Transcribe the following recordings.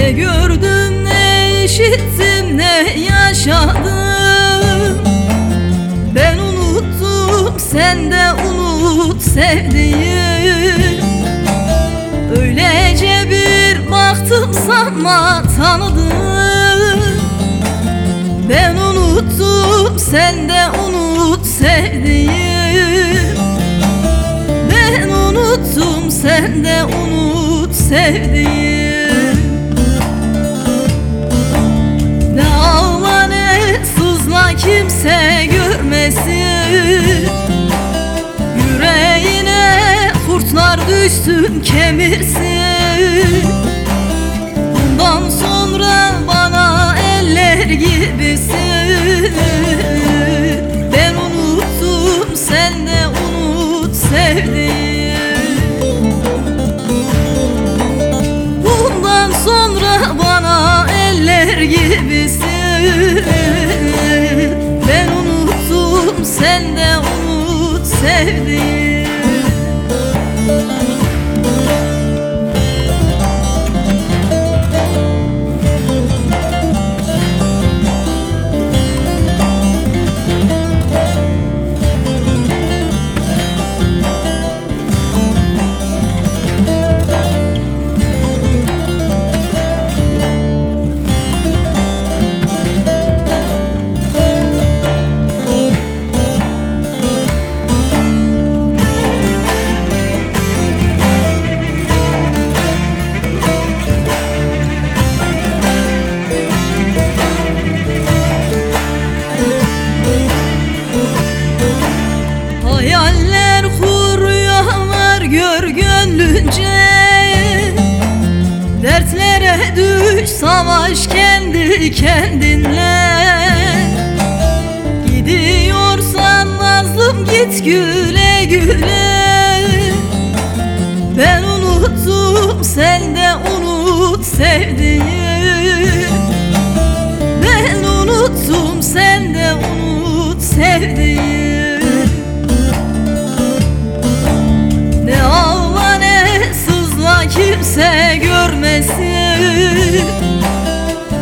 Ne gördüm ne işittim ne yaşadım? Ben unuttum sen de unut sevdiğim Öylece bir baktım sana tanıdım. Ben unuttum sen de unut sevdiğim Ben unuttum sen de unut sevdiğim kimse görmesin. Yüreğine kurtlar düşsün kemirsin. Bundan sonra bana eller gibisin sevdiğim gönlünce Dertlere düş savaş kendi kendinle. Gidiyorsan nazlım git güle güle. Ben unuttum sen de unut sevdiğim Ben unuttum sen de unut sevdiğim görmesin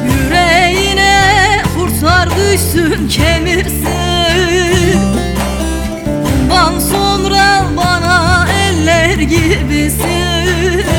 Yüreğine kurtlar düşsün kemirsin. Bundan sonra bana eller gibisin